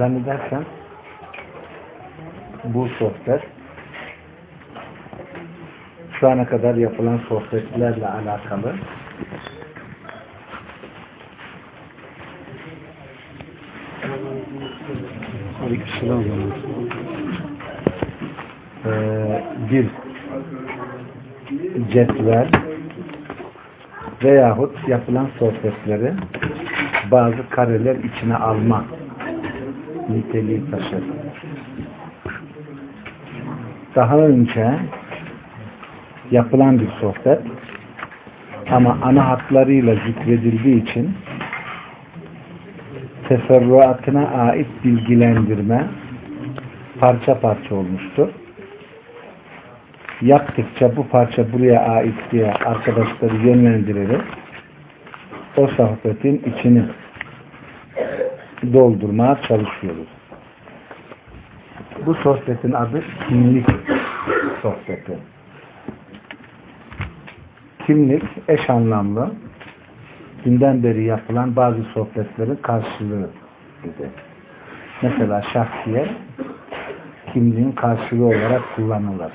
Zannedersem bu sohbet şu ana kadar yapılan sohbetlerle alakalı. Ee, bir cetvel veyahut yapılan sohbetleri bazı kareler içine alma niteliği taşır. Daha önce yapılan bir sohbet ama ana hatlarıyla zikredildiği için teferruatına ait bilgilendirme parça parça olmuştur. Yaptıkça bu parça buraya ait diye arkadaşları yönlendirerek o sohbetin içini doldurmaya çalışıyoruz. Bu sohbetin adı kimlik sohbeti. Kimlik eş anlamlı günden beri yapılan bazı sohbetlerin karşılığı gibi. Mesela şahsiyet kimliğin karşılığı olarak kullanılır.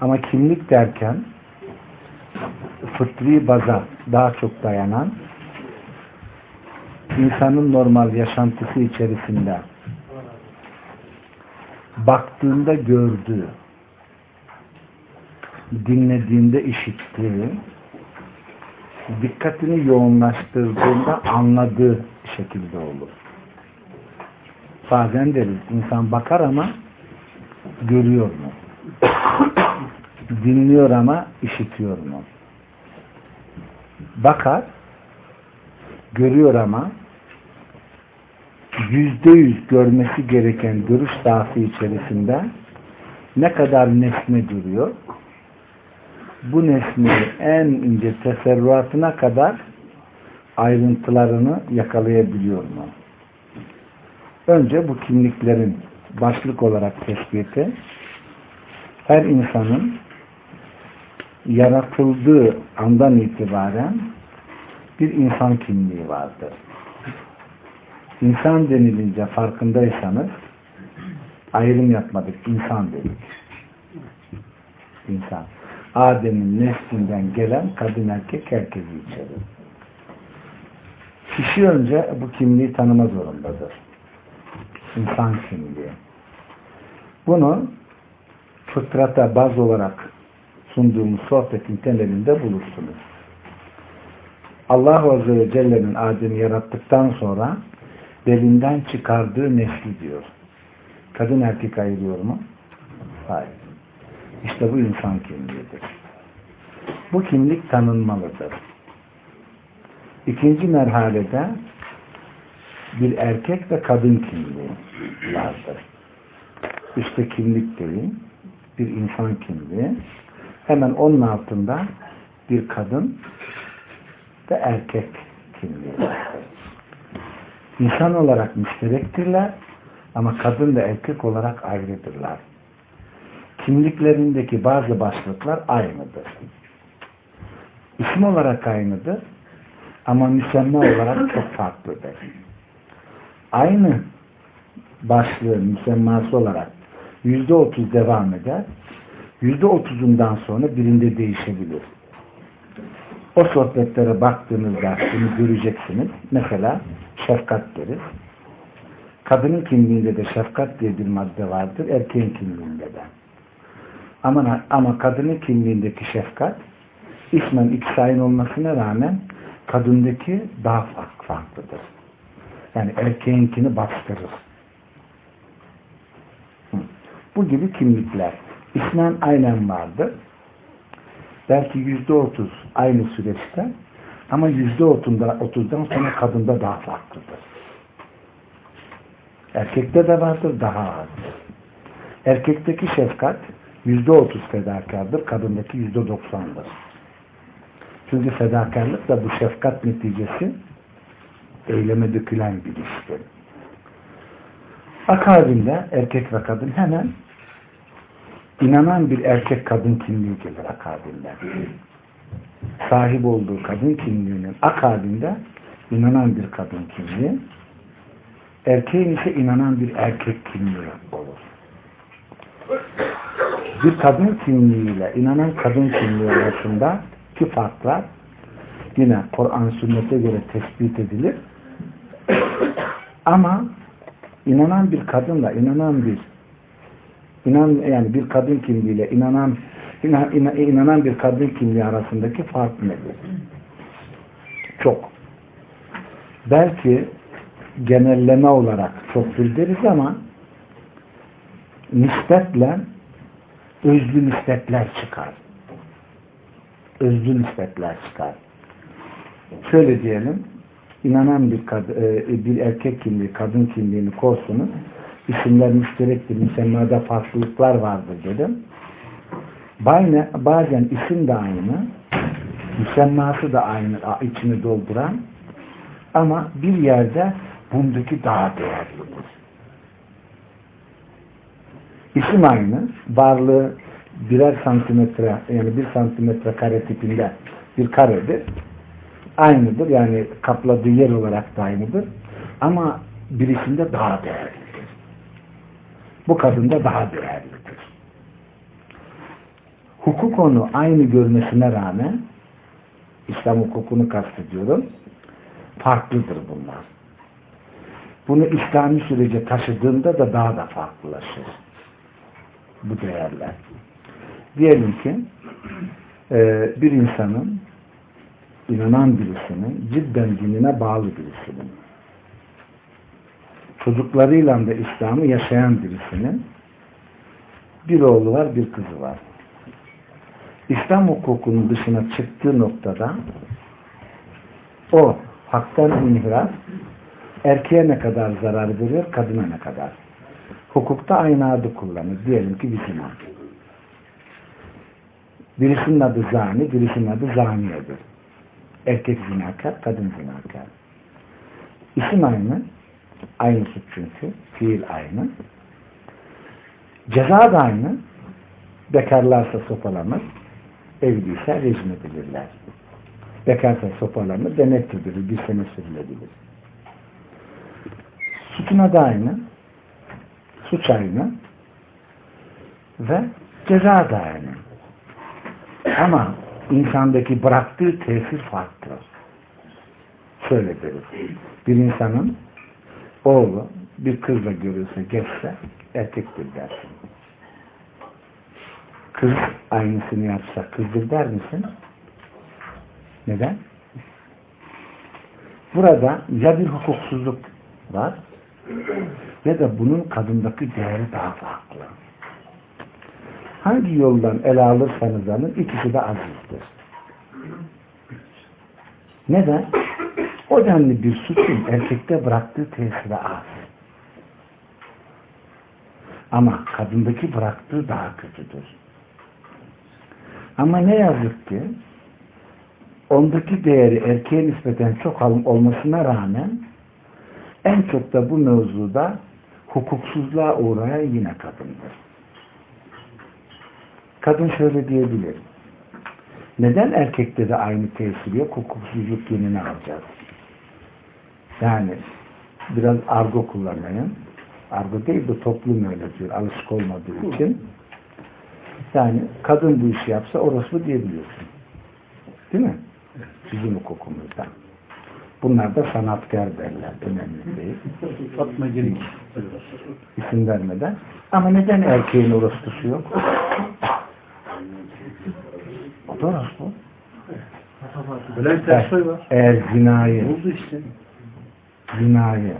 Ama kimlik derken fıtri baza daha çok dayanan insanın normal yaşantısı içerisinde baktığında gördüğü dinlediğinde işittiği dikkatini yoğunlaştırdığında anladığı şekilde olur. Bazen deriz insan bakar ama görüyor mu? Dinliyor ama işitiyor mu? Bakar görüyor ama yüzde yüz görmesi gereken görüş sahası içerisinde ne kadar nesne duruyor bu nesneyi en ince teferruatına kadar ayrıntılarını yakalayabiliyor mu? Önce bu kimliklerin başlık olarak tespiti her insanın yaratıldığı andan itibaren bir insan kimliği vardır. İnsan denilince farkındaysanız ayrım yapmadık. insan dedik. İnsan. Adem'in neslinden gelen kadın erkek herkesi içerir. Kişi önce bu kimliği tanıma zorundadır. İnsan kimliği. Bunu fıtrata baz olarak sunduğumuz sohbetin temelinde bulursunuz. Allah Azze ve Celle'nin Adem'i yarattıktan sonra belinden çıkardığı nesli diyor. Kadın erkek ayırıyor mu? Hayır. İşte bu insan kimliğidir. Bu kimlik tanınmalıdır. İkinci merhalede bir erkek ve kadın kimliği vardır. İşte kimlik değil, bir insan kimliği. Hemen onun altında bir kadın ve erkek kimliği vardır. İnsan olarak müşterektirler ama kadın ve erkek olarak ayrıdırlar. Kimliklerindeki bazı başlıklar aynıdır. İsim olarak aynıdır ama müsemma olarak çok farklıdır. Aynı başlığın müsemması olarak yüzde otuz devam eder. Yüzde otuzundan sonra birinde değişebilir. O sohbetlere baktığınızda bunu göreceksiniz. Mesela şefkat deriz. Kadının kimliğinde de şefkat diye bir madde vardır. Erkeğin kimliğinde de. Ama, ama kadının kimliğindeki şefkat ismen ikisi olmasına rağmen kadındaki daha farklı, farklıdır. Yani erkeğinkini bastırır. Bu gibi kimlikler. İsmen aynen vardır. Belki yüzde otuz aynı süreçte ama yüzde otuzdan sonra kadında daha farklıdır. Erkekte de vardır daha azdır. Erkekteki şefkat yüzde otuz fedakardır, kadındaki yüzde doksandır. Çünkü fedakarlık da bu şefkat neticesi eyleme dökülen bir iştir. Akabinde erkek ve kadın hemen inanan bir erkek kadın kimliği gelir akabinde. Sahip olduğu kadın kimliğinin akabinde inanan bir kadın kimliği, erkeğin ise inanan bir erkek kimliği olur. Bir kadın kimliğiyle inanan kadın kimliği arasında ki farklar yine Kur'an sünnete göre tespit edilir. Ama inanan bir kadınla inanan bir inan yani bir kadın kimliğiyle inanan inan, inan, inanan bir kadın kimliği arasındaki fark nedir? Çok. Belki genelleme olarak çoktur deriz ama nispetle özlü nispetler çıkar. Özlü nispetler çıkar. Şöyle diyelim, inanan bir, e, bir erkek kimliği, kadın kimliğini korsunuz, isimler müşterektir, müsemmada farklılıklar vardır dedim. Bazen isim de aynı, müsemması da aynı, içini dolduran ama bir yerde bundaki daha değerlidir. İsim aynı, varlığı birer santimetre, yani bir santimetre kare tipinde bir karedir. Aynıdır, yani kapladığı yer olarak da aynıdır. Ama birisinde daha değerlidir. Bu kadında daha değerlidir. Hukuk onu aynı görmesine rağmen İslam hukukunu kastediyorum. Farklıdır bunlar. Bunu İslami sürece taşıdığında da daha da farklılaşır. Bu değerler. Diyelim ki e, bir insanın inanan birisinin cidden dinine bağlı birisinin çocuklarıyla da İslam'ı yaşayan birisinin bir oğlu var, bir kızı var. İslam hukukunun dışına çıktığı noktada o haktan inhiraf erkeğe ne kadar zarar veriyor, kadına ne kadar. Hukukta aynı adı kullanır. Diyelim ki bir zina. Birisinin adı zani, birisinin adı zaniyedir. Erkek zinakar, kadın zinakar. İsim aynı. Aynı suç çünkü. Fiil aynı. Ceza da aynı. Bekarlarsa sopalanır. Evliyse rejim edilirler. Bekarsa sopalanır. Denet edilir. Bir sene sürülebilir. Suçuna da aynı. Suç aynı. Ve ceza da aynı. Ama insandaki bıraktığı tesir farklı. Şöyle deriz. Bir insanın oğlu bir kızla görülse, geçse erkektir dersin. Kız aynısını yapsa kızdır der misin? Neden? Burada ya bir hukuksuzluk var ya da bunun kadındaki değeri daha farklı. Hangi yoldan ele alırsanız alın ikisi de azizdir. Neden? O denli bir suçun erkekte bıraktığı tesiri az. Ama kadındaki bıraktığı daha kötüdür. Ama ne yazık ki ondaki değeri erkeğe nispeten çok olmasına rağmen en çok da bu mevzuda hukuksuzluğa uğrayan yine kadındır. Kadın şöyle diyebilir. Neden erkekte de aynı tesir yok? Hukuksuzluk yönünü alacağız. Yani biraz argo kullanmayın. Argo değil de toplum öyle diyor. Alışık olmadığı için. Yani kadın bu işi yapsa orası diyebiliyorsun. Değil mi? Bizim hukukumuzda. Bunlar da sanatkar derler. Önemli değil. Fatma Gelik. İsim vermeden. Ama neden erkeğin orospusu yok? O da orospu. Bülent Ersoy var. Eğer zinayı, Oldu işte. zinayı,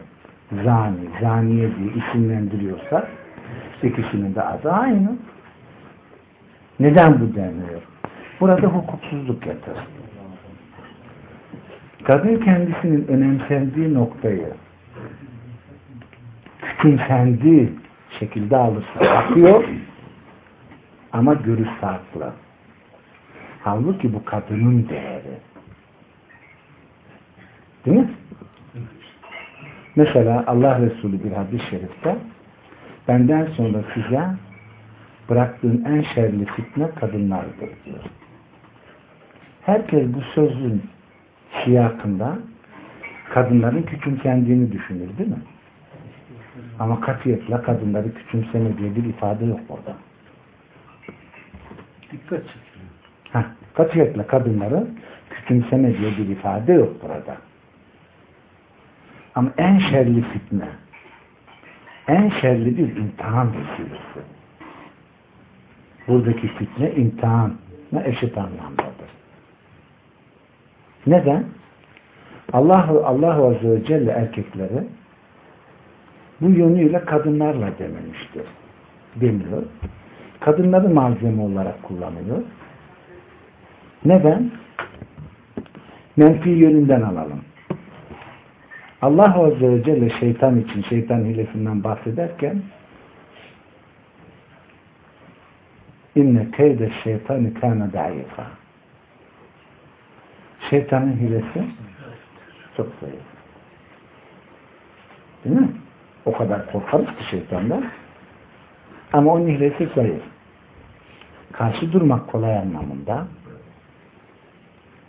zani, zaniye diye isimlendiriyorsa ikisinin de adı aynı. Neden bu deniyor? Burada hukuksuzluk yatar. Kadın kendisinin önemsendiği noktayı küçümsendiği şekilde alırsa bakıyor ama görüş farklı. Halbuki bu kadının değeri. Değil mi? Mesela Allah Resulü bir hadis-i şerifte benden sonra size bıraktığım en şerli fitne kadınlardır diyor. Herkes bu sözün siyakında kadınların küçümsendiğini düşünür değil mi? Ama katiyetle kadınları küçümseme diye bir ifade yok orada. Dikkat çekiyor. Katiyetle kadınları küçümseme diye bir ifade yok burada. Ama en şerli fitne, en şerli bir imtihan vesilesi. Buradaki fitne imtihanla eşit anlamdadır. Neden? Allah Allah Azze ve Celle erkekleri bu yönüyle kadınlarla dememiştir. Demiyor. Kadınları malzeme olarak kullanıyor. Neden? Menfi yönünden alalım. Allah Azze ve Celle şeytan için, şeytan hilesinden bahsederken inne keyde şeytanı kâne da'ifa şeytanın hilesi çok zayıf. Değil mi? O kadar korkarız ki şeytandan. Ama onun hilesi zayıf. Karşı durmak kolay anlamında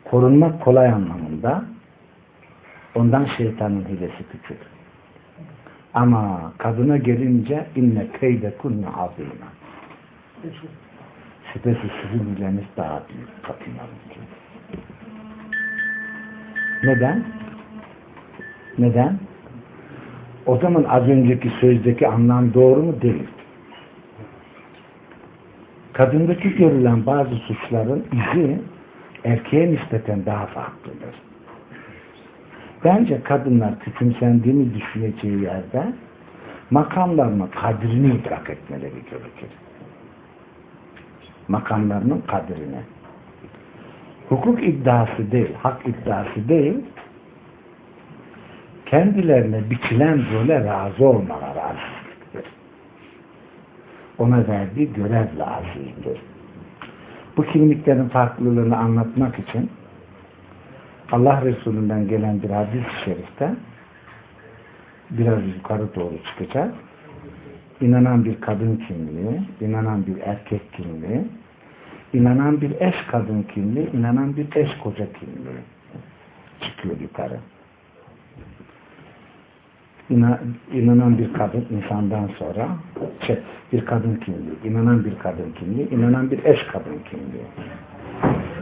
korunmak kolay anlamında ondan şeytanın hilesi küçük. Ama kadına gelince inne keyde kunne azîmâ. Şüphesiz sizin hileniz daha büyük kadınlarınki. Neden? Neden? O zaman az önceki sözdeki anlam doğru mu? Değil. Kadındaki görülen bazı suçların izi erkeğe nispeten daha farklıdır. Bence kadınlar küçümsendiğini düşüneceği yerde makamlarının kadrini idrak etmeleri gerekir. Makamlarının kadrini. Hukuk iddiası değil, hak iddiası değil, kendilerine biçilen role razı olmaları azizliktir. Ona verdiği görevle azizdir. Bu kimliklerin farklılığını anlatmak için Allah Resulü'nden gelen bir hadis-i şerifte biraz yukarı doğru çıkacak. İnanan bir kadın kimliği, inanan bir erkek kimliği, inanan bir eş kadın kimliği, inanan bir eş koca kimliği çıkıyor yukarı. İna, inanan bir kadın insandan sonra şey, bir kadın kimliği, inanan bir kadın kimliği, inanan bir eş kadın kimliği.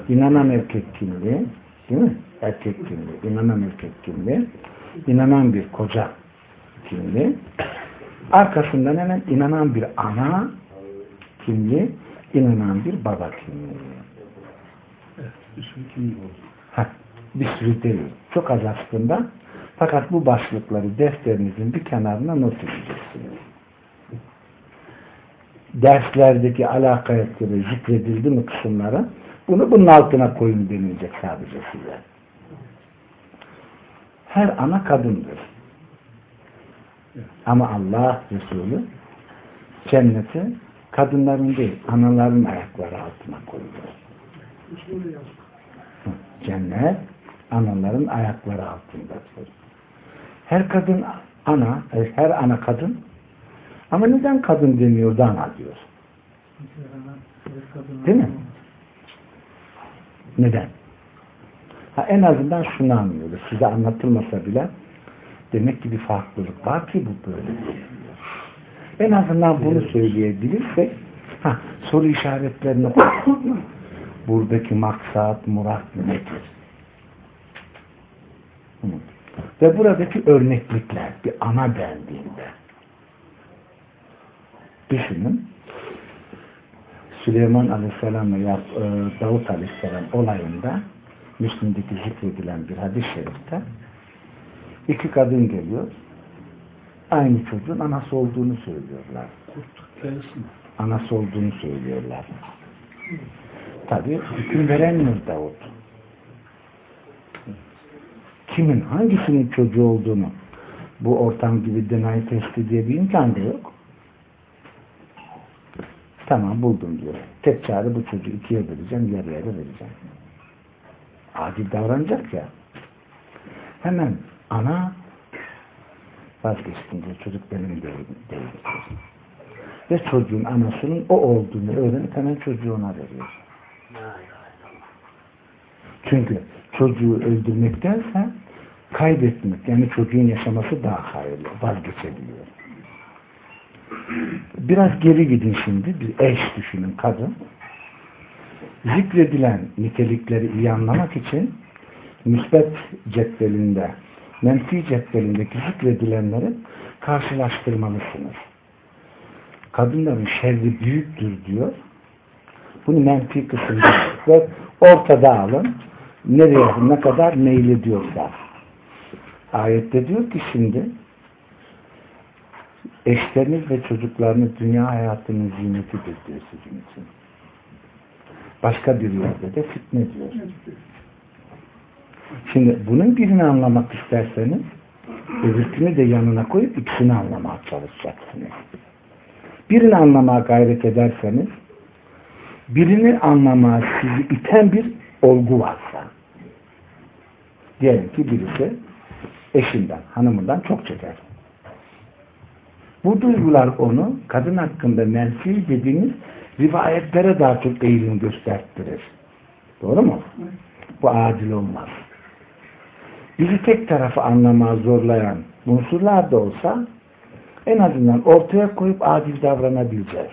İnanan erkek kimliği, değil mi? Erkek kimliği, inanan erkek kimliği, inanan bir koca kimliği. Arkasından hemen inanan bir ana kimliği, inanan bir baba kimliği. Evet, bir sürü kimlik oldu. Bir sürü değil. Çok az aslında. Fakat bu başlıkları defterinizin bir kenarına not edeceksiniz. Derslerdeki alakaya göre zikredildi mi kısımları bunu bunun altına koyun denilecek sadece size. Her ana kadındır. Ama Allah Resulü cenneti kadınların değil, anaların ayakları altına koyuyor. Cennet anaların ayakları altındadır. Her kadın ana, her ana kadın ama neden kadın demiyor da ana diyor? Değil mi? Neden? Ha, en azından şunu anlıyoruz. Size anlatılmasa bile demek ki bir farklılık var ki bu böyle. En azından bunu söyleyebilirsek ha, soru işaretlerini buradaki maksat, murat nedir? Hı. Ve buradaki örneklikler bir ana dendiğinde düşünün Süleyman Aleyhisselam ve Davut Aleyhisselam olayında Müslim'deki zikredilen bir hadis-i şerifte iki kadın geliyor aynı çocuğun anası olduğunu söylüyorlar. Anası olduğunu söylüyorlar. Tabi hüküm veremiyor Davut. Kimin, hangisinin çocuğu olduğunu bu ortam gibi denay testi diye bir imkan da yok. Tamam buldum diyor. Tek çare bu çocuğu ikiye böleceğim, yarıya da vereceğim. Adil davranacak ya. Hemen ana vazgeçtim diyor. Çocuk benim değil. Ve çocuğun anasının o olduğunu öğrenip hemen çocuğu ona veriyor. Çünkü çocuğu öldürmektense kaybetmek yani çocuğun yaşaması daha hayırlı. Vazgeçebiliyor. Biraz geri gidin şimdi. Bir eş düşünün kadın. Zikredilen nitelikleri iyi anlamak için müsbet cetvelinde menfi cetvelindeki zikredilenleri karşılaştırmalısınız. Kadınların şerri büyüktür diyor. Bunu menfi kısımda ve ortada alın. Nereye ne kadar meylediyorsa. Ayette diyor ki şimdi eşleriniz ve çocuklarınız dünya hayatının ziynetidir diyor sizin için. Başka bir yerde de fitne diyor. Şimdi bunun birini anlamak isterseniz öbürkünü de yanına koyup ikisini anlamaya çalışacaksınız. Birini anlamaya gayret ederseniz birini anlamaya sizi iten bir olgu varsa diyelim ki birisi eşinden, hanımından çok çeker. Bu duygular onu kadın hakkında menfi dediğiniz rivayetlere daha çok eğilim gösterttirir. Doğru mu? Bu adil olmaz. Bizi tek tarafı anlamaya zorlayan unsurlar da olsa en azından ortaya koyup adil davranabileceğiz.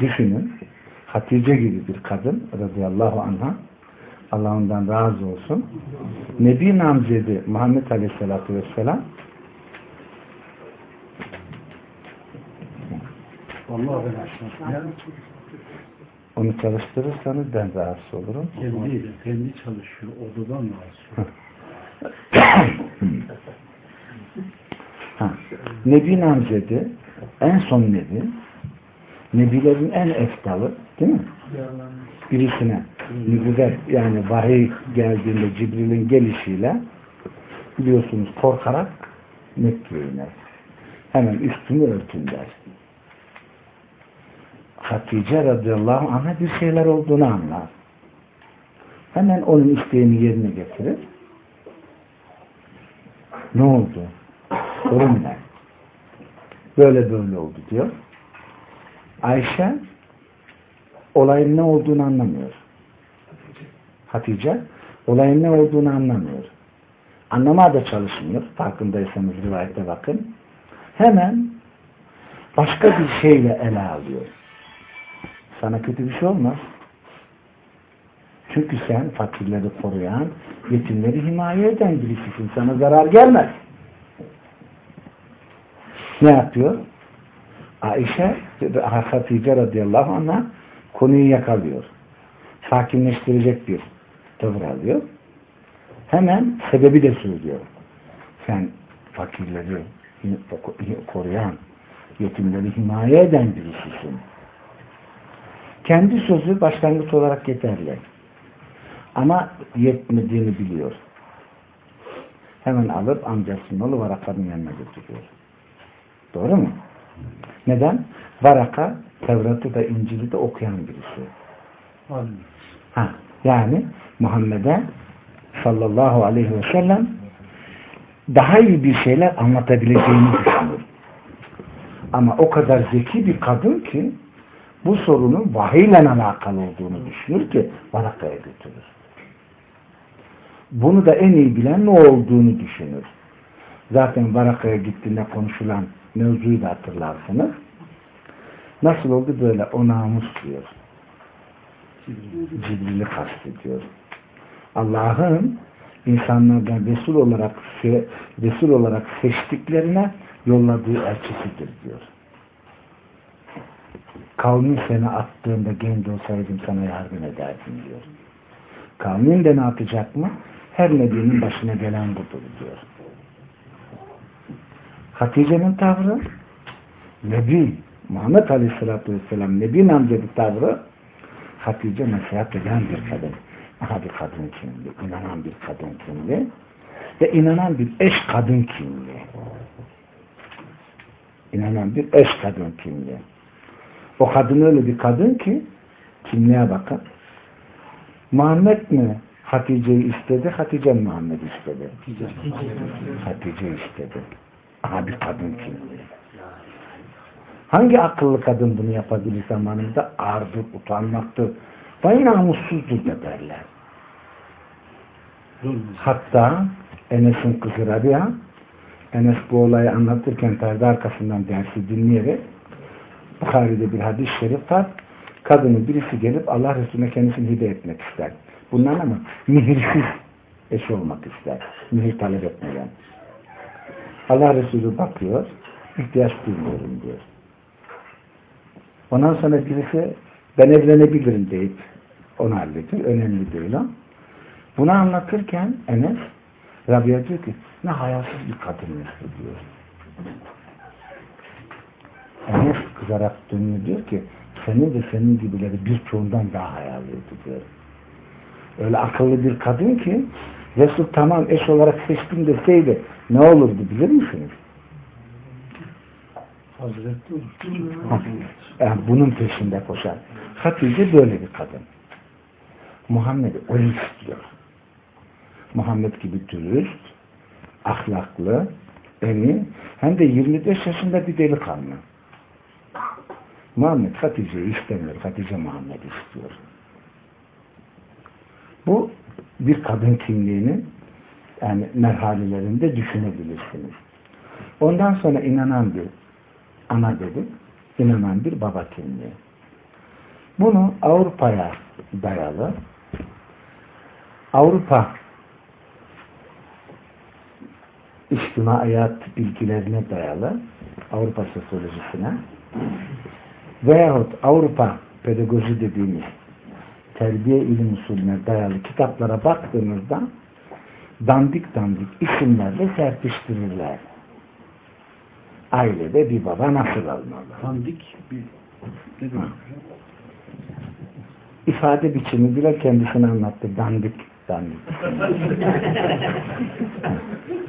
Düşünün. Hatice gibi bir kadın radıyallahu anha Allah ondan razı olsun. Nebi namzedi Muhammed Aleyhisselatü Vesselam Allah ben aşkına. Onu çalıştırırsanız ben rahatsız olurum. kendi, kendi çalışıyor. Odadan rahatsız. Ha. Nebi namzedi en son nebi nebilerin en eftalı değil mi? Birisine nübüvvet yani vahiy geldiğinde Cibril'in gelişiyle biliyorsunuz korkarak Mekke'ye iner. Hemen üstünü örtün der. Hatice radıyallahu anh'a bir şeyler olduğunu anlar. Hemen onun isteğini yerine getirir. Ne oldu? Sorun ne? Böyle böyle oldu diyor. Ayşe olayın ne olduğunu anlamıyor. Hatice olayın ne olduğunu anlamıyor. Anlamaya da çalışmıyor. Farkındaysanız rivayete bakın. Hemen başka bir şeyle ele alıyor. Sana kötü bir şey olmaz. Çünkü sen fakirleri koruyan, yetimleri himaye eden birisisin. Sana zarar gelmez. Ne yapıyor? Ayşe, Hatice radıyallahu anh'a konuyu yakalıyor. Sakinleştirecek bir tavır alıyor. Hemen sebebi de söylüyor. Sen fakirleri koruyan, yetimleri himaye eden birisisin. Kendi sözü başlangıç olarak yeterli. Ama yetmediğini biliyor. Hemen alıp amcasının oğlu Varaka'nın yanına götürüyor. Doğru mu? Neden? Varaka Tevrat'ı da İncil'i de okuyan birisi. Amin. Ha, yani Muhammed'e sallallahu aleyhi ve sellem daha iyi bir şeyler anlatabileceğini düşünür. Ama o kadar zeki bir kadın ki bu sorunun vahiyle alakalı olduğunu düşünür ki Varaka'ya götürür. Bunu da en iyi bilen ne olduğunu düşünür. Zaten Varaka'ya gittiğinde konuşulan mevzuyu da hatırlarsınız. Nasıl oldu böyle? O namus diyor. Cibril'i kastediyor. Allah'ın insanlardan Resul olarak Resul olarak seçtiklerine yolladığı elçisidir diyor. Kavmin seni attığında genç olsaydım sana yardım ederdim diyor. Kavmin de ne yapacak mı? Her nebinin başına gelen budur diyor. Hatice'nin tavrı Nebi Muhammed Aleyhisselatü Vesselam Nebi namzedi tavrı Hatice nasihat eden bir kadın. Aha bir kadın kimliği, inanan bir kadın kimliği ve inanan bir eş kadın kimliği. İnanan bir eş kadın kimliği. O kadın öyle bir kadın ki kimliğe bakın. Muhammed mi Hatice'yi istedi, Hatice mi Muhammed istedi? Hatice istedi. Aha bir kadın kimliği. Hangi akıllı kadın bunu yapabilir zamanında? Ağırdır, utanmaktır. Vay namussuzdur da derler. Hatta Enes'in kızı Rabia Enes bu olayı anlatırken perde arkasından dersi dinleyerek Bukhari'de bir hadis-i şerif var. Kadının birisi gelip Allah Resulüne kendisini hibe etmek ister. Bundan ama mihirsiz eşi olmak ister. Mihir talep etmeden. Allah Resulü bakıyor, ihtiyaç duymuyorum diyor. Ondan sonra birisi ben evlenebilirim deyip onu hallediyor. Önemli değil o. Bunu anlatırken Enes Rabia diyor ki ne hayasız bir kadınmış bu diyor. Enes kızarak dönüyor diyor ki senin de senin gibileri birçoğundan daha hayalıydı diyor. Öyle akıllı bir kadın ki Resul tamam eş olarak seçtim deseydi ne olurdu bilir misiniz? Hazretli olur. Yani bunun peşinde koşar. Hatice böyle bir kadın. Muhammed'i o istiyor. Muhammed gibi dürüst, ahlaklı, emin, hem de 25 yaşında bir delikanlı. Muhammed Hatice'yi istemiyor. Hatice Muhammed istiyor. Bu bir kadın kimliğinin yani merhalelerinde düşünebilirsiniz. Ondan sonra inanan bir ana dedik, inanan bir baba kimliği. Bunu Avrupa'ya dayalı Avrupa içtimaiyat bilgilerine dayalı Avrupa sosyolojisine veyahut Avrupa pedagoji dediğimiz terbiye ilim usulüne dayalı kitaplara baktığınızda dandik dandik isimlerle serpiştirirler. Ailede bir baba nasıl almalı? Dandik bir ne demek? ifade biçimi bile kendisine anlattı. Dandik, dandik.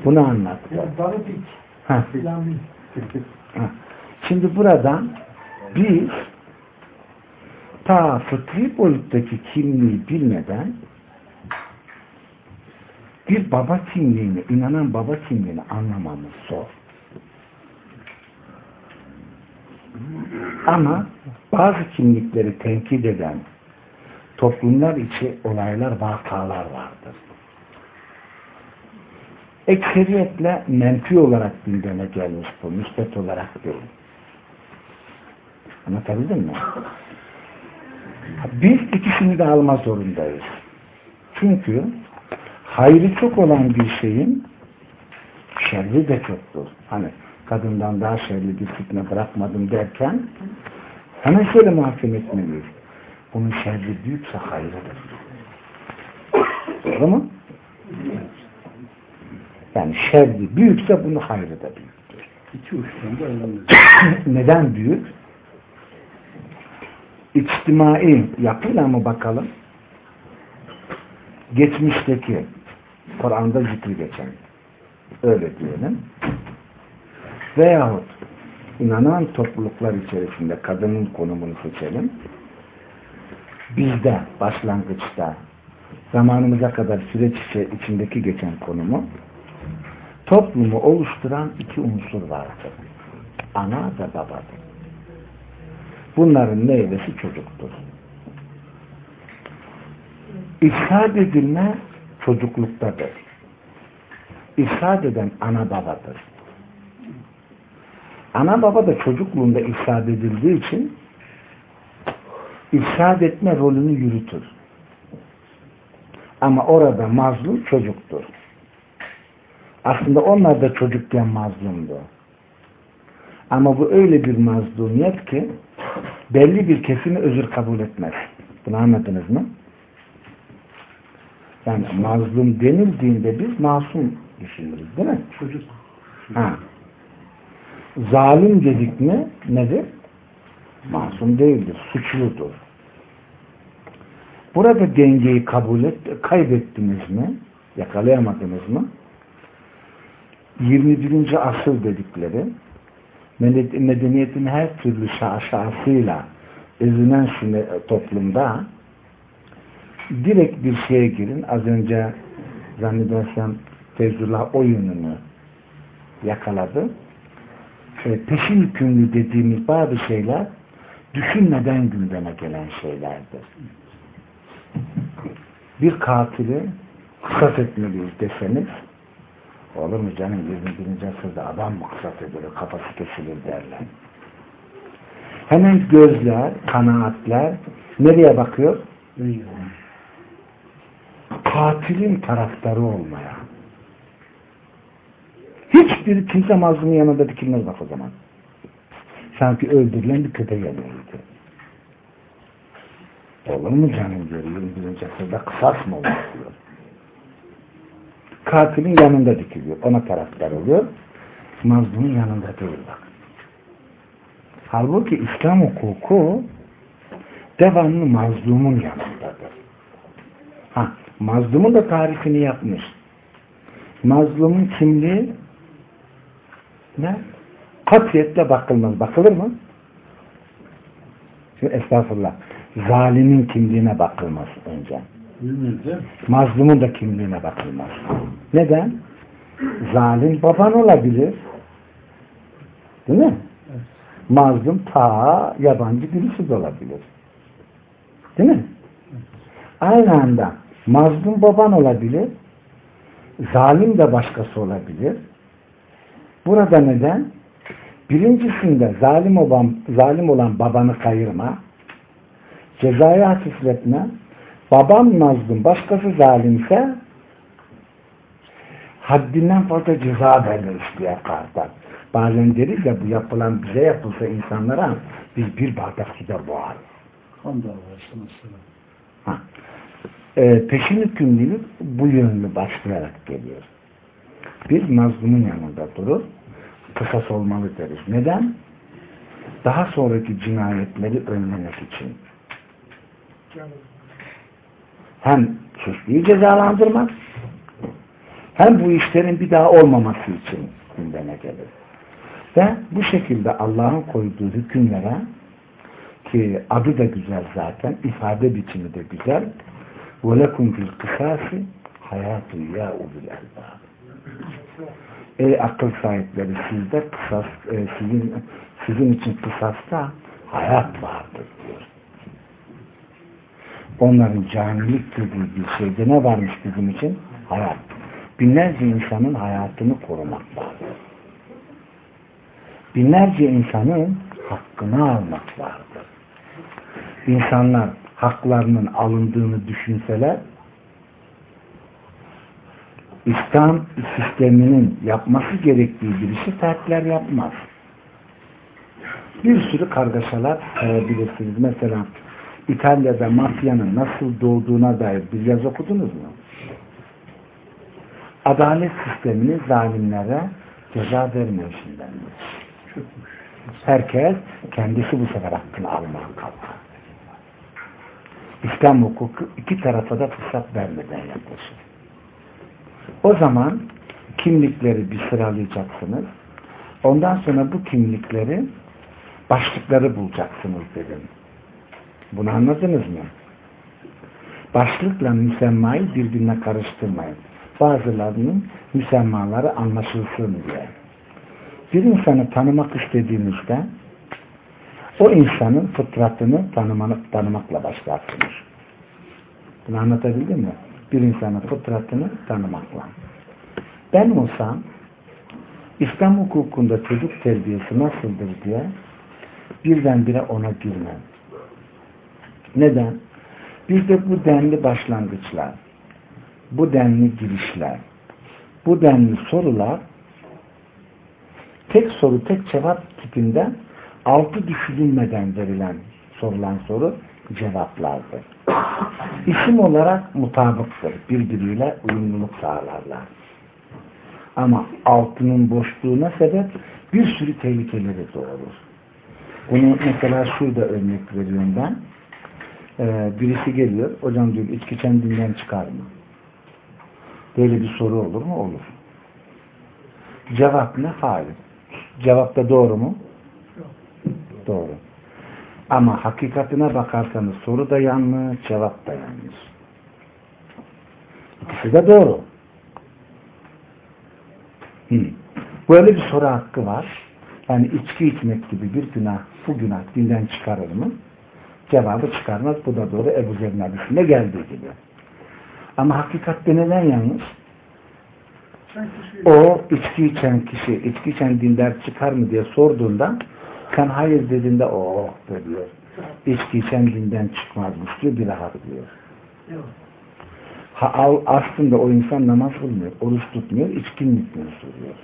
Bunu anlattı. Dandik. Şimdi burada biz ta fıtri boyuttaki kimliği bilmeden bir baba kimliğini, inanan baba kimliğini anlamamız zor. Ama bazı kimlikleri tenkit eden toplumlar içi olaylar, vakalar vardır. Ekseriyetle menfi olarak gündeme gelmiş bu, müspet olarak değil. Anlatabildim mi? Biz ikisini de alma zorundayız. Çünkü hayrı çok olan bir şeyin şerri de çoktur. Hani kadından daha şerli bir fitne bırakmadım derken hemen şöyle mahkum etmeliyiz. Bunun şerri büyükse hayrıdır. Doğru mu? Yani şerri büyükse bunun hayrı da büyüktür. İki uçtan da ayrılıyor. Neden büyük? İçtimai yapıyla mı bakalım? Geçmişteki Kur'an'da zikri geçen öyle diyelim. Veyahut inanan topluluklar içerisinde kadının konumunu seçelim. Bizde başlangıçta zamanımıza kadar süreç içindeki geçen konumu toplumu oluşturan iki unsur vardır. Ana ve babadır. Bunların meyvesi çocuktur. İfsad edilme çocukluktadır. İfsad eden ana babadır. Ana baba da çocukluğunda ifsad edildiği için ifsad etme rolünü yürütür. Ama orada mazlum çocuktur. Aslında onlar da çocukken mazlumdu. Ama bu öyle bir mazlumiyet ki belli bir kesimi özür kabul etmez. Bunu anladınız mı? Yani mazlum denildiğinde biz masum düşünürüz değil mi? Çocuk. Ha. Zalim dedik mi nedir? Masum değildir, suçludur. Burada dengeyi kabul et, kaybettiniz mi? Yakalayamadınız mı? 21. asır dedikleri medeniyetin her türlü şaşasıyla ezinen toplumda direkt bir şeye girin. Az önce zannedersem Feyzullah o yönünü yakaladı. E, peşin hükümlü dediğimiz bazı şeyler düşünmeden gündeme gelen şeylerdir. Bir katili kısas etmeliyiz deseniz olur mu canım 21. asırda adam mı kısas edilir kafası kesilir derler. Hemen gözler, kanaatler nereye bakıyor? Katilin taraftarı olmaya. Hiçbir kimse mazlumun yanında dikilmez bak o zaman. Sanki öldürülen bir köpek yanıyordu. Olur mu canım diyor 21. asırda kısas mı olur diyor. Katilin yanında dikiliyor. Ona taraftar oluyor. Mazlumun yanında değil bak. Halbuki İslam hukuku devamlı mazlumun yanındadır. Ha, mazlumun da tarifini yapmış. Mazlumun kimliği ne? Katiyetle bakılmaz. Bakılır mı? Şimdi estağfurullah. Zalimin kimliğine bakılmaz önce. Mazlumun da kimliğine bakılmaz. Neden? Zalim baban olabilir. Değil mi? Mazlum ta yabancı birisi de olabilir. Değil mi? Aynı anda mazlum baban olabilir. Zalim de başkası olabilir. Burada neden? Birincisinde zalim olan, zalim olan babanı kayırma, cezayı hafifletme, baban mazlum, başkası zalimse haddinden fazla ceza vermek istiyor kardeş. Bazen deriz ya bu yapılan bize yapılsa insanlara biz bir bardak suda boğar. Ha. Ee, peşin hükümlülük bu yönlü başlayarak geliyor. Bir mazlumun yanında durur, kısas olmalı deriz. Neden? Daha sonraki cinayetleri önlemek için. Hem suçluyu cezalandırmak, hem bu işlerin bir daha olmaması için gündeme gelir. Ve bu şekilde Allah'ın koyduğu hükümlere ki adı da güzel zaten, ifade biçimi de güzel. وَلَكُمْ فِي الْقِسَاسِ حَيَاتُ يَا اُذُلْ اَلْبَابِ Ey akıl sahipleri sizde kısas, e, sizin, sizin için kısasta hayat vardır diyor. Onların canilik dediği bir şeyde ne varmış bizim için? Hayat. Binlerce insanın hayatını korumak vardır. Binlerce insanın hakkını almak vardır. İnsanlar haklarının alındığını düşünseler İslam sisteminin yapması gerektiği bir işi terkler yapmaz. Bir sürü kargaşalar sayabilirsiniz. Mesela İtalya'da mafyanın nasıl doğduğuna dair bir yaz okudunuz mu? Adalet sistemini zalimlere ceza vermeyişinden. Herkes kendisi bu sefer hakkını almaya kalkar. İslam hukuku iki tarafa da fırsat vermeden yaklaşır. O zaman kimlikleri bir sıralayacaksınız. Ondan sonra bu kimlikleri başlıkları bulacaksınız dedim. Bunu anladınız mı? Başlıkla müsemmayı birbirine karıştırmayın. Bazılarının müsemmaları anlaşılsın diye. Bir insanı tanımak istediğinizde o insanın fıtratını tanımak, tanımakla başlarsınız. Bunu anlatabildim mi? Bir insanın fıtratını tanımakla. Ben olsam İslam hukukunda çocuk terbiyesi nasıldır diye birdenbire ona girmem. Neden? Bizde bu denli başlangıçlar, bu denli girişler, bu denli sorular tek soru, tek cevap tipinde altı düşünülmeden verilen sorulan soru cevaplardır. İsim olarak mutabıktır. Birbiriyle uyumluluk sağlarlar. Ama altının boşluğuna sebep bir sürü tehlikeleri doğurur. Bunu mesela şurada örnek veriyorum ben. Ee, birisi geliyor, hocam diyor içki kendinden çıkar mı? Böyle bir soru olur mu? Olur. Cevap ne? Hayır. Cevap da doğru mu? Doğru. Ama hakikatine bakarsanız soru da yanlış, cevap da yanlış. İkisi de doğru. Hı. Böyle bir soru hakkı var. Yani içki içmek gibi bir günah, bu günah dinden çıkarır mı? Cevabı çıkarmaz. Bu da doğru. Ebu hadisinde geldiği gibi. Ama hakikatte neden yanlış? O içki içen kişi, içki içen dindar çıkar mı diye sorduğunda sen hayır dediğinde o diyor. İçki içen dinden çıkmazmış diyor. Bir rahat diyor. Ha, aslında o insan namaz kılmıyor, oruç tutmuyor, içkin gitmiyor soruyor.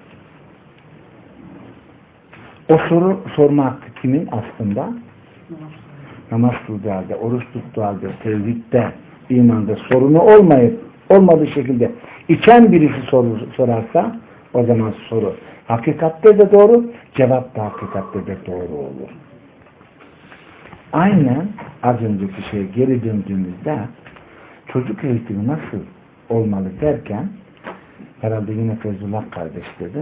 O soru sorma hakkı kimin aslında? Namaz kıldığı halde, oruç tuttuğu halde, tevhidde, imanda sorunu olmayıp, olmadığı şekilde içen birisi soru, sorarsa o zaman soru hakikatte de doğru, cevap da hakikatte de doğru olur. Aynen az önceki şeye geri döndüğümüzde çocuk eğitimi nasıl olmalı derken herhalde yine Fezullah kardeş dedi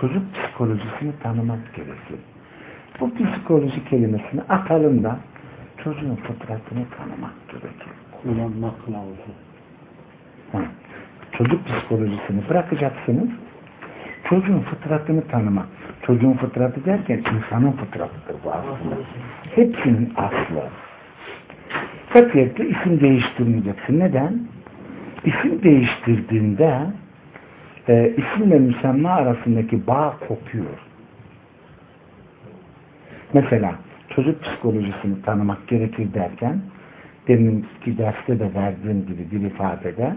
çocuk psikolojisini tanımak gerekir. Bu psikoloji kelimesini atalım da çocuğun fıtratını tanımak gerekir. Kullanmak kılavuzu. Ha. Çocuk psikolojisini bırakacaksınız. Çocuğun fıtratını tanımak. Çocuğun fıtratı derken insanın fıtratıdır bu aslında. Hepsinin aslı. Katiyetle isim değiştirmeyeceksin. Neden? İsim değiştirdiğinde e, isimle müsemma arasındaki bağ kopuyor. Mesela çocuk psikolojisini tanımak gerekir derken deminki derste de verdiğim gibi bir ifadede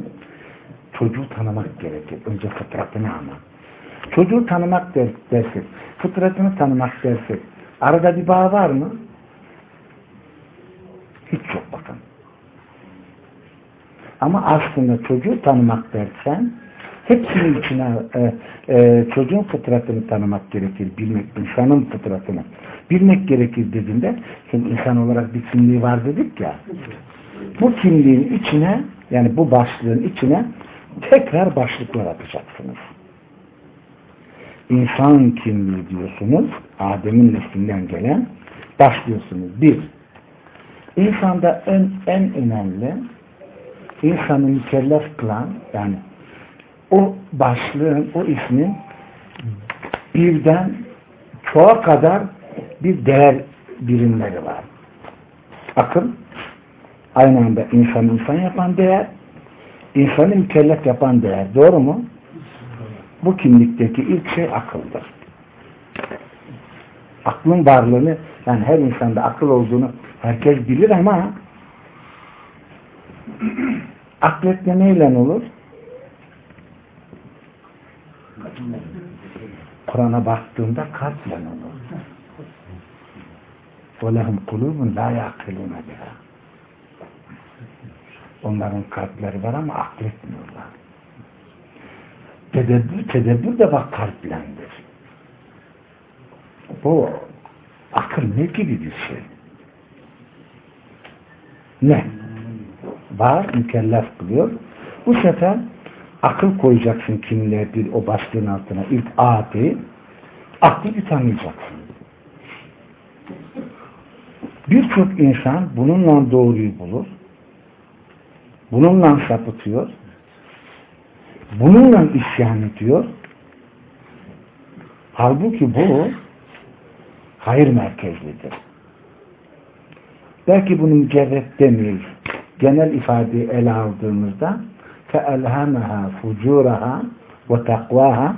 çocuğu tanımak gerekir. Önce fıtratını ama. Çocuğu tanımak der, dersek, fıtratını tanımak dersek arada bir bağ var mı? Hiç yok bakın. Ama aslında çocuğu tanımak dersen hepsinin içine e, e, çocuğun fıtratını tanımak gerekir. Bilmek, insanın fıtratını. Bilmek gerekir dediğinde şimdi insan olarak bir kimliği var dedik ya. Bu kimliğin içine yani bu başlığın içine tekrar başlıklar atacaksınız. İnsan kimliği diyorsunuz. Adem'in neslinden gelen başlıyorsunuz. Bir, insanda en, en önemli insanı mükellef kılan yani o başlığın, o ismin birden çoğa kadar bir değer birimleri var. Akıl aynı anda insan insan yapan değer insanı mükellef yapan değer. Doğru mu? Bu kimlikteki ilk şey akıldır. Aklın varlığını yani her insanda akıl olduğunu herkes bilir ama akletme neyle olur? Kur'an'a baktığında kalple olur. وَلَهُمْ قُلُوبٌ لَا يَعْقِلُونَ بِهَا Onların kalpleri var ama akletmiyorlar. Tedebbür, tedebbür de bak kalplendir. Bu akıl ne gibi bir şey? Ne? Var, mükellef kılıyor. Bu sefer akıl koyacaksın kimlerdir o başlığın altına. İlk adi, aklı bir tanıyacaksın. Birçok insan bununla doğruyu bulur. Bununla sapıtıyor. Bununla isyan ediyor. Halbuki bu hayır merkezlidir. Belki bunu mücerret demeyiz. Genel ifadeyi ele aldığımızda فَاَلْهَمَهَا فُجُورَهَا وَتَقْوَاهَا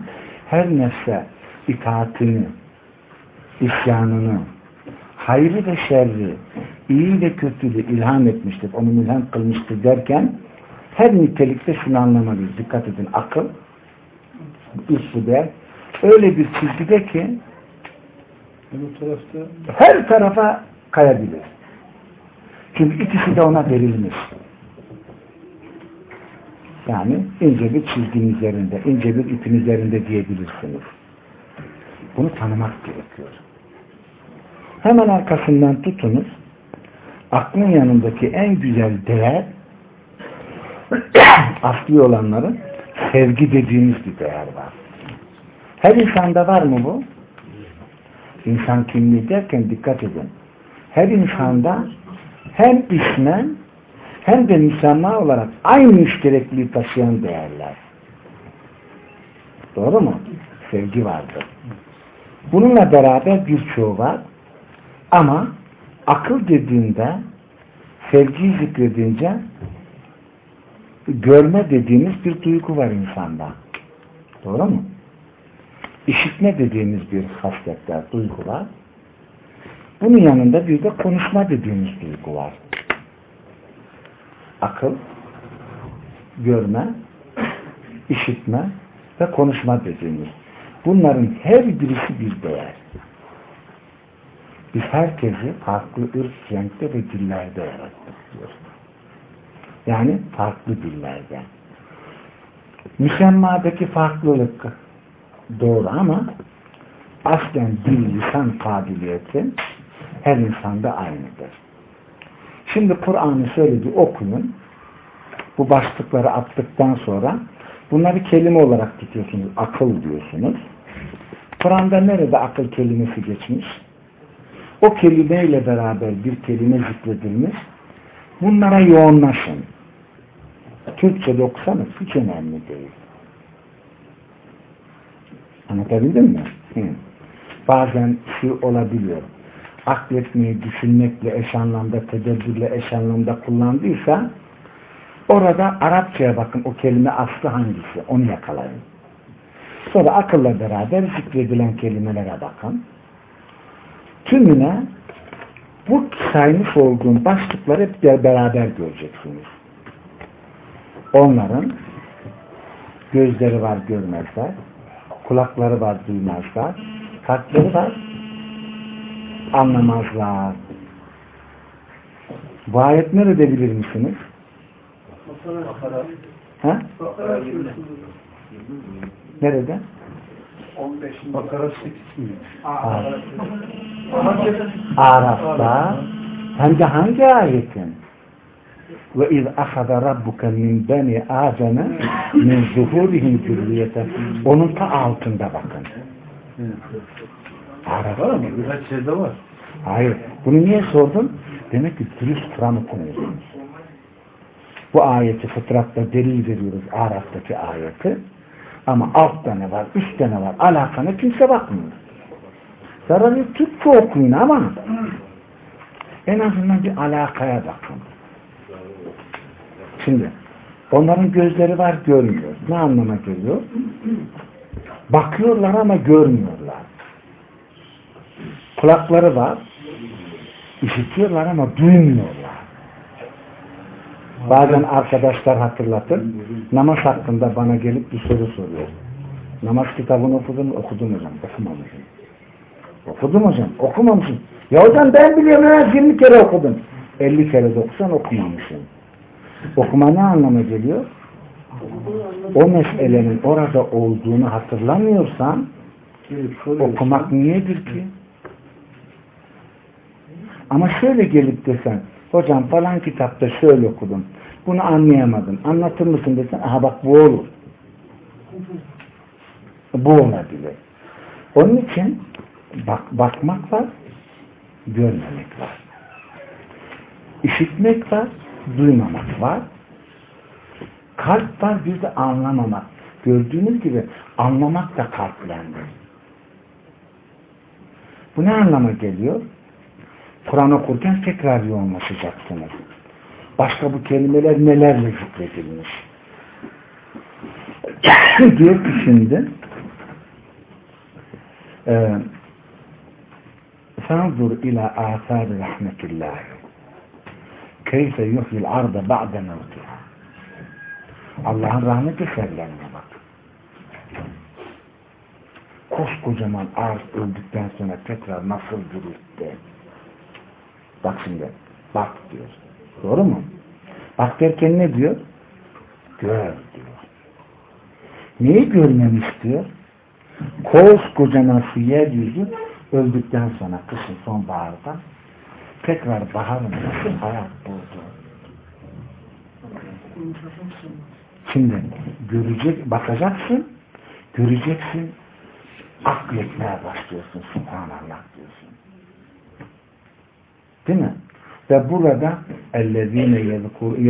Her nefse itaatini, isyanını, hayrı ve şerri iyi ve kötülüğü ilham etmiştir, onu ilham kılmıştır derken her nitelikte şunu anlamalıyız. Dikkat edin. Akıl der. Öyle bir çizgide ki tarafta her tarafa kayabilir. Çünkü ikisi de ona verilmiş. Yani ince bir çizgin üzerinde, ince bir ipin üzerinde diyebilirsiniz. Bunu tanımak gerekiyor. Hemen arkasından tutunuz. Aklın yanındaki en güzel değer asli olanların sevgi dediğimiz bir değer var. Her insanda var mı bu? İnsan kimliği derken dikkat edin. Her insanda hem ismen hem de müsemma olarak aynı müşterekliği taşıyan değerler. Doğru mu? Sevgi vardır. Bununla beraber birçoğu var. Ama akıl dediğinde sevgiyi zikredince görme dediğimiz bir duygu var insanda. Doğru mu? İşitme dediğimiz bir hasletler, duygu var. Bunun yanında bir de konuşma dediğimiz duygu var. Akıl, görme, işitme ve konuşma dediğimiz. Bunların her birisi bir değer. Biz herkesi farklı ırk, renkte ve dillerde yarattık diyoruz. Yani farklı dillerde. Müsemmadaki farklılık doğru ama aslen dil, lisan kabiliyeti her insanda aynıdır. Şimdi Kur'an'ı söyledi okuyun. Bu başlıkları attıktan sonra bunları kelime olarak tutuyorsunuz. Akıl diyorsunuz. Kur'an'da nerede akıl kelimesi geçmiş? O kelimeyle beraber bir kelime zikredilmiş. Bunlara yoğunlaşın. Türkçe okusanız hiç önemli değil. Anlatabildim mi? Hı. Bazen şey olabiliyor. Akletmeyi düşünmekle eş anlamda, tedebbürle eş anlamda kullandıysa orada Arapçaya bakın o kelime aslı hangisi onu yakalayın. Sonra akılla beraber zikredilen kelimelere bakın. Tümüne bu saymış olduğum başlıkları hep beraber göreceksiniz. Onların gözleri var görmezler, kulakları var duymazlar, kalpleri var anlamazlar. Bu ayet nerede bilir misiniz? Ha? Nerede? 15. Bakara 8 mi? Araf'ta hem de hangi ayetin? Ve iz ahada rabbuka min beni ademe min zuhurihim zürriyete onun ta altında bakın. Araf'ta mı? Birkaç yerde var. Hayır. Bunu niye sordun? Demek ki dürüst Kur'an okumuyorsunuz. Bu ayeti fıtratta delil veriyoruz Araf'taki ayeti. Ama altta ne var, üstte ne var, alakana kimse bakmıyor. Zararı Türkçe okuyun ama en azından bir alakaya bakın. Şimdi onların gözleri var görmüyor. Ne anlama geliyor? Bakıyorlar ama görmüyorlar. Kulakları var. işitiyorlar ama duymuyorlar. Bazen arkadaşlar hatırlatır. Namaz hakkında bana gelip bir soru soruyor. Namaz kitabını okudun mu? Okudum hocam. Okumamışım. Okudum hocam. Okumamışım. Ya hocam ben biliyorum ha 20 kere okudum. 50 kere de okusan okumamışım. Okuma ne anlama geliyor? O meselenin orada olduğunu hatırlamıyorsan okumak niyedir ki? Ama şöyle gelip desen, hocam falan kitapta şöyle okudum, bunu anlayamadım, anlatır mısın desen, aha bak bu olur. Bu olabilir. Onun için bak, bakmak var, görmemek var. İşitmek var, duymamak var. Kalp var, bir de anlamamak. Gördüğünüz gibi anlamak da kalplendir. Bu ne anlama geliyor? Kur'an okurken tekrar yoğunlaşacaksınız. Başka bu kelimeler nelerle zikredilmiş? diyor ki şimdi فانظر إلى آثار رحمة الله كيف يحيي الأرض بعد موتها Allah'ın rahmet eserlerine bak. Koskocaman arz öldükten sonra tekrar nasıl diriltti? Bak şimdi, bak diyor. Doğru mu? Bak derken ne diyor? Gör diyor. Neyi görmemi istiyor? Koskocaman şu yeryüzü öldükten sonra kışın sonbaharda tekrar baharın nasıl hayat buldu. Şimdi görecek, bakacaksın, göreceksin, akletmeye başlıyorsun. Subhanallah diyorsun. Değil mi? Ve burada اَلَّذ۪ينَ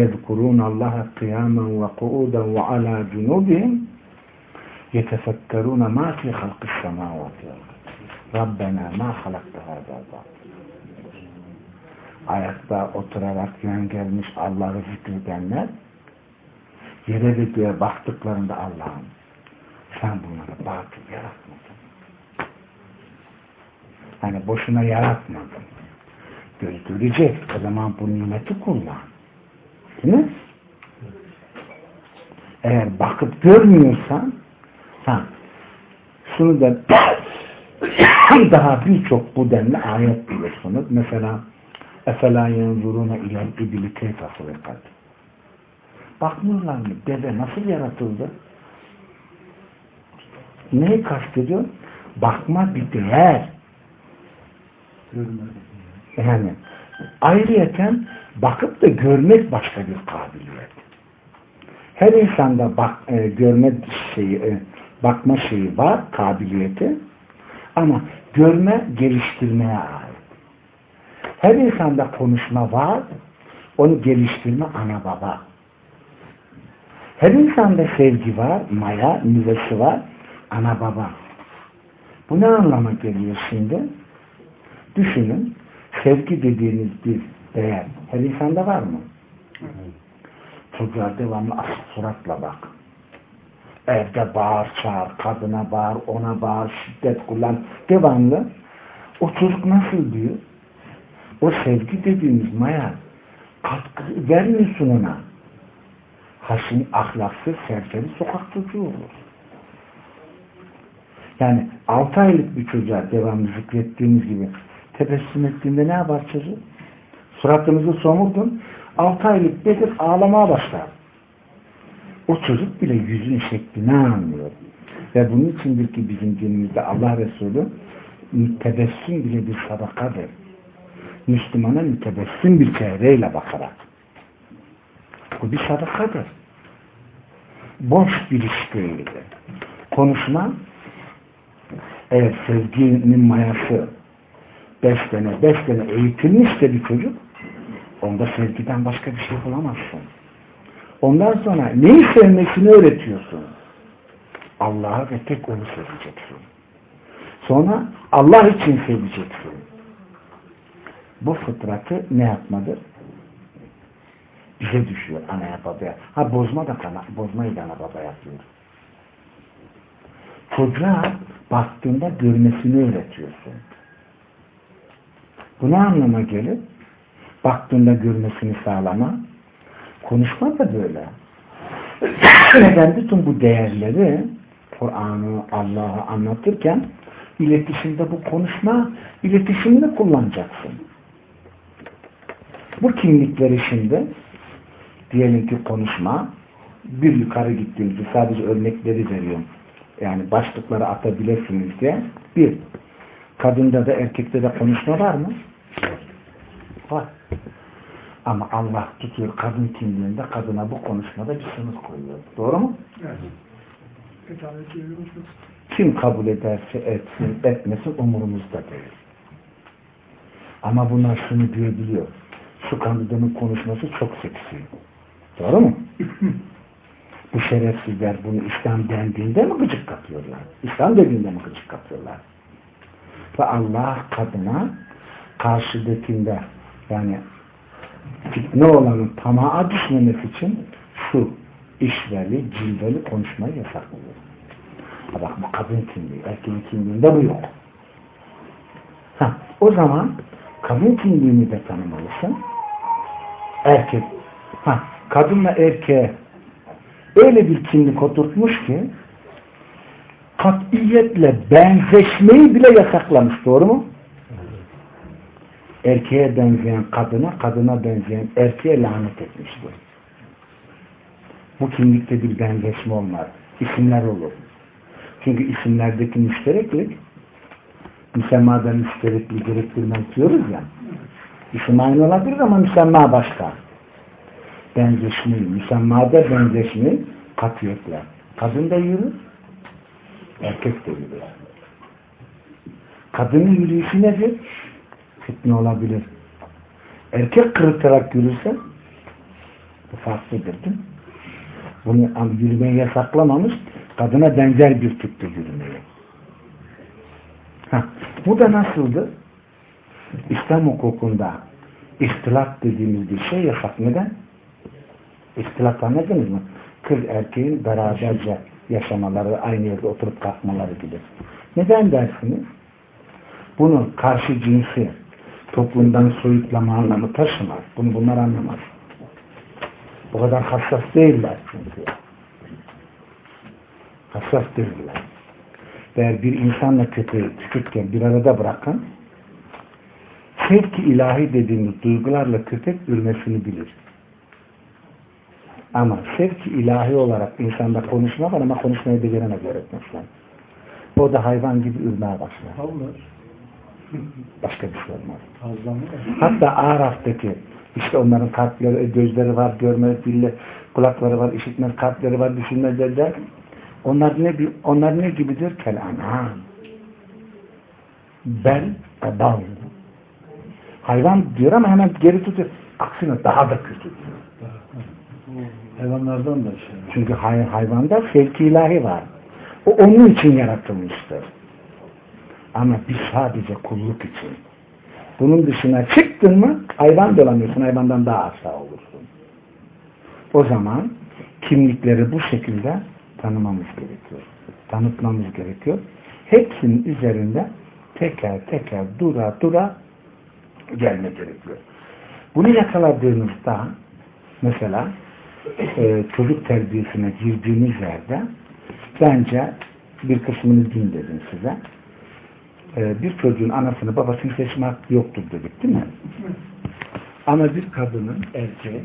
يَذْكُرُونَ اللّٰهَ قِيَامًا وَقُعُودًا وَعَلَى جُنُوبِهِمْ يَتَفَكَّرُونَ مَا فِي خَلْقِ السَّمَاوَاتِ رَبَّنَا مَا خَلَقْتَ هَذَا Ayakta oturarak yan gelmiş Allah'ı zikredenler yere ve göğe baktıklarında Allah'ım sen bunları batıl yaratmadın. Hani boşuna yaratmadın. Göz görecek. O zaman bu nimeti kullan. Değil mi? Eğer bakıp görmüyorsan ha, şunu da daha birçok bu denli ayet biliyorsunuz. Mesela اَفَلَا يَنْظُرُونَ اِلَى الْاِبِلِ كَيْفَ خُلِقَتْ Bakmıyorlar mı? Deve nasıl yaratıldı? Neyi kastediyor? Bakma bir değer. Yani ayrıyeten bakıp da görmek başka bir kabiliyet. Her insanda bak, e, görme şeyi, e, bakma şeyi var, kabiliyeti. Ama görme geliştirmeye ait. Her insanda konuşma var, onu geliştirme ana baba. Her insanda sevgi var, maya, nüvesi var, ana baba. Bu ne anlama geliyor şimdi? Düşünün, sevgi dediğiniz bir değer her insanda var mı? Çocuğa devamlı asık suratla bak. Evde bağır çağır, kadına bağır, ona bağır, şiddet kullan, devamlı. O çocuk nasıl diyor? O sevgi dediğimiz maya katkı vermiyorsun ona. Haşin, ahlaksız, serseri sokak çocuğu olur. Yani 6 aylık bir çocuğa devamlı zikrettiğimiz gibi tebessüm ettiğinde ne yapar çocuk? Suratınızı somurdun. 6 aylık nedir? Ağlamaya başlar. O çocuk bile yüzün şeklini anlıyor. Ve bunun içindir ki bizim dinimizde Allah Resulü tebessüm bile bir sadakadır. Müslümana mütebessim bir çehreyle bakarak. Bu bir sadakadır. Boş bir iş değildir. Konuşma eğer sevginin mayası beş sene eğitilmişse bir çocuk onda sevgiden başka bir şey bulamazsın. Ondan sonra neyi sevmesini öğretiyorsun. Allah'a ve tek onu seveceksin. Sonra Allah için seveceksin. Bu fıtratı ne yapmadır? Bize düşüyor anaya babaya. Ha bozma da kana, bozmayı da ana baba yapıyor. Çocuğa baktığında görmesini öğretiyorsun. Bu ne anlama gelir? Baktığında görmesini sağlama. Konuşma da böyle. Neden bütün bu değerleri Kur'an'ı, Allah'ı anlatırken iletişimde bu konuşma iletişimini kullanacaksın. Bu kimlikleri şimdi diyelim ki konuşma bir yukarı gittiğimizde sadece örnekleri veriyorum. Yani başlıkları atabilirsiniz diye. Bir, kadında da erkekte de konuşma var mı? Var. Ama Allah tutuyor kadın kimliğinde kadına bu konuşmada bir sınır koyuyor. Doğru mu? Evet. Kim kabul ederse etsin, etmesin umurumuzda değil. Ama bunlar şunu diyebiliyor. Şu kadının konuşması çok seksi. Doğru mu? Bu şerefsizler bunu İslam dendiğinde mi gıcık kapıyorlar? İslam dediğinde mi gıcık kapıyorlar? Ve Allah kadına karşıdakinde yani fitne olanın tamağa düşmemesi için şu işveli, cilveli konuşmayı yasaklıyor. Bak bu kadın kimliği, erkeğin kimliğinde bu yok. Ha, o zaman kadın kimliğini de tanımalısın. Erkek. Ha, kadınla erkeğe öyle bir kimlik oturtmuş ki katiyetle benzeşmeyi bile yasaklamış. Doğru mu? Erkeğe benzeyen kadına, kadına benzeyen erkeğe lanet etmiştir. Bu kimlikte bir benzeşme olmaz. İsimler olur. Çünkü isimlerdeki müştereklik müsemmadan müsterekli gerektirmez diyoruz ya. İsim aynı olabilir ama müsemma başka. Benzeşmeyi, müsemmada benzeşmeyi katiyetle. Kadın da yürür, erkek de yürür. Kadının yürüyüşü nedir? Fitne olabilir. Erkek kırıtarak yürürse bu farklıdır değil mi? Bunu yürümeyi yasaklamamış, kadına benzer bir tipte yürümeyi. Ha, bu da nasıldı? İslam hukukunda ihtilaf dediğimiz bir şey yasak. Neden? İhtilaf anladınız mı? Kız erkeğin beraberce yaşamaları, aynı yerde oturup kalkmaları gibi. Neden dersiniz? Bunu karşı cinsi toplumdan soyutlama anlamı taşımaz. Bunu bunlar anlamaz. Bu kadar hassas değiller çünkü. Hassas değiller. Eğer bir insanla köpeği küçükken bir arada bırakın sevki ilahi dediğimiz duygularla köpek ürmesini bilir. Ama sevki ilahi olarak insanda konuşma var ama konuşmayı beceremez öğretmekten. O da hayvan gibi ürmeye başlar. Havlar. Başka bir şey olmaz. Hatta Araf'taki işte onların kalpleri, gözleri var, görme, dille, kulakları var, işitme, kalpleri var, düşünme dediler. Onlar ne, onlar ne gibidir? Kel anam. Bel ve bal. Hayvan diyor ama hemen geri tutuyor. Aksine daha da kötü diyor. Hayvanlardan da şey. Çünkü hay hayvanda sevki ilahi var. O onun için yaratılmıştır. Ama biz sadece kulluk için. Bunun dışına çıktın mı hayvan dolamıyorsun. Hayvandan daha aşağı olursun. O zaman kimlikleri bu şekilde tanımamız gerekiyor. Tanıtmamız gerekiyor. Hepsinin üzerinde teker teker dura dura gelme gerekiyor. Bunu yakaladığınızda mesela e, çocuk terbiyesine girdiğiniz yerde bence bir kısmını din dedim size. E, bir çocuğun anasını babasını seçme hakkı yoktur dedik değil mi? Ama bir kadının erkeğin